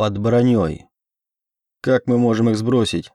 под броней. Как мы можем их сбросить?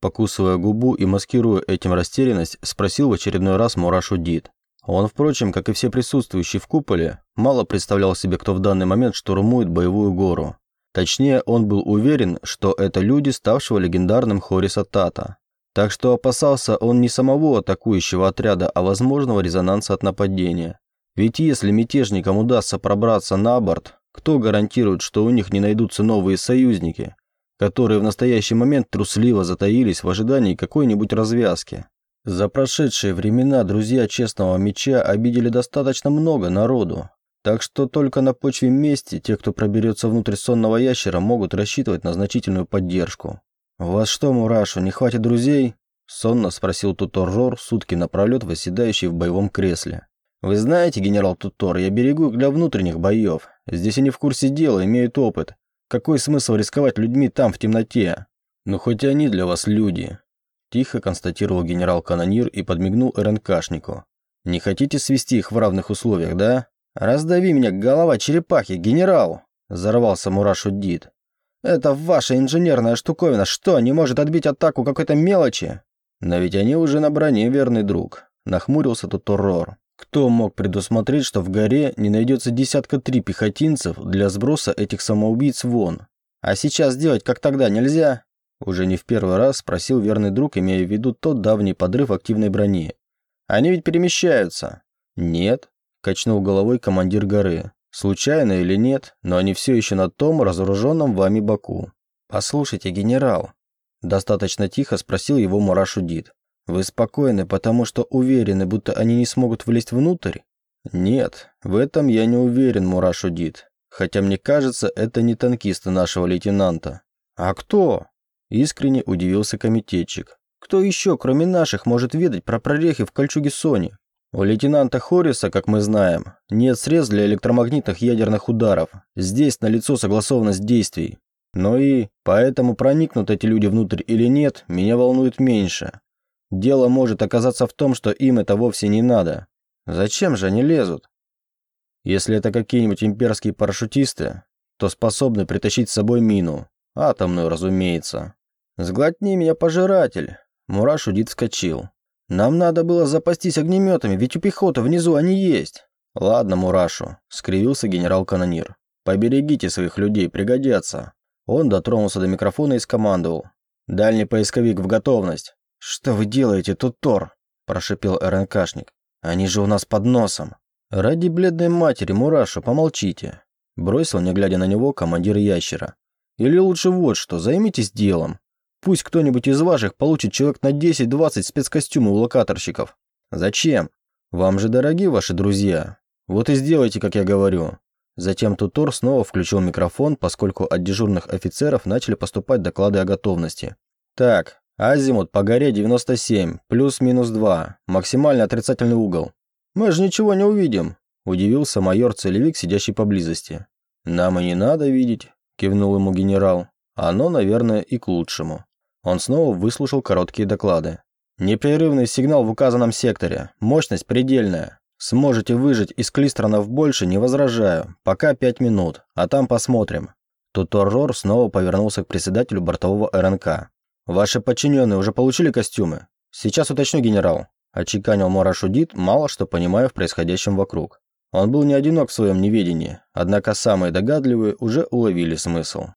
Покусывая губу и маскируя этим растерянность, спросил в очередной раз Мурашу Дид. Он, впрочем, как и все присутствующие в куполе, мало представлял себе, кто в данный момент штурмует боевую гору. Точнее, он был уверен, что это люди, ставшего легендарным Хориса Тата. Так что опасался он не самого атакующего отряда, а возможного резонанса от нападения. Ведь если мятежникам удастся пробраться на борт, кто гарантирует, что у них не найдутся новые союзники, которые в настоящий момент трусливо затаились в ожидании какой-нибудь развязки? За прошедшие времена друзья Честного Меча обидели достаточно много народу, так что только на почве мести те, кто проберется внутрь сонного ящера, могут рассчитывать на значительную поддержку. «У вас что, Мурашу, не хватит друзей?» – сонно спросил Туторжор, сутки напролет восседающий в боевом кресле. «Вы знаете, генерал Тутор, я берегу их для внутренних боев. Здесь они в курсе дела, имеют опыт. Какой смысл рисковать людьми там, в темноте? Ну, хоть они для вас люди. Тихо констатировал генерал-канонир и подмигнул РНКшнику. «Не хотите свести их в равных условиях, да?» «Раздави меня, голова черепахи, генерал!» Взорвался Мурашу Дид. «Это ваша инженерная штуковина, что, не может отбить атаку какой-то мелочи?» «Но ведь они уже на броне, верный друг», — нахмурился тут Туррор. «Кто мог предусмотреть, что в горе не найдется десятка три пехотинцев для сброса этих самоубийц вон? А сейчас сделать, как тогда, нельзя?» Уже не в первый раз спросил верный друг, имея в виду тот давний подрыв активной брони. «Они ведь перемещаются». «Нет», – качнул головой командир горы. «Случайно или нет, но они все еще на том разоруженном вами боку». «Послушайте, генерал», – достаточно тихо спросил его Мурашудит. «Вы спокойны, потому что уверены, будто они не смогут влезть внутрь?» «Нет, в этом я не уверен, Мурашудит. Хотя мне кажется, это не танкисты нашего лейтенанта». «А кто?» Искренне удивился комитетчик. Кто еще, кроме наших, может ведать про прорехи в кольчуге Сони? У лейтенанта Хорриса, как мы знаем, нет средств для электромагнитных ядерных ударов. Здесь налицо согласованность действий. Но и поэтому проникнут эти люди внутрь или нет, меня волнует меньше. Дело может оказаться в том, что им это вовсе не надо. Зачем же они лезут? Если это какие-нибудь имперские парашютисты, то способны притащить с собой мину. Атомную, разумеется. «Сглотни меня, пожиратель!» Мураш Удит вскочил. «Нам надо было запастись огнеметами, ведь у пехоты внизу они есть!» «Ладно, Мурашу», — скривился генерал-канонир. «Поберегите своих людей, пригодятся». Он дотронулся до микрофона и скомандовал. «Дальний поисковик в готовность». «Что вы делаете тут, Тор?» – прошипел РНКшник. «Они же у нас под носом». «Ради бледной матери, Мурашу, помолчите», – бросил, не глядя на него, командир ящера. Или лучше вот что, займитесь делом. Пусть кто-нибудь из ваших получит человек на 10-20 спецкостюмы у локаторщиков. Зачем? Вам же дороги ваши друзья. Вот и сделайте, как я говорю. Затем Тутор снова включил микрофон, поскольку от дежурных офицеров начали поступать доклады о готовности. Так, азимут по горе 97, плюс-минус 2, максимально отрицательный угол. Мы же ничего не увидим, удивился майор Целевик, сидящий поблизости. Нам и не надо видеть. – кивнул ему генерал. «Оно, наверное, и к лучшему». Он снова выслушал короткие доклады. «Непрерывный сигнал в указанном секторе. Мощность предельная. Сможете выжить из клистронов больше, не возражаю. Пока пять минут, а там посмотрим». Тут Оррор снова повернулся к председателю бортового РНК. «Ваши подчиненные уже получили костюмы?» «Сейчас уточню, генерал», – очеканил Морашудит, мало что понимая в происходящем вокруг. Он был не одинок в своем неведении, однако самые догадливые уже уловили смысл.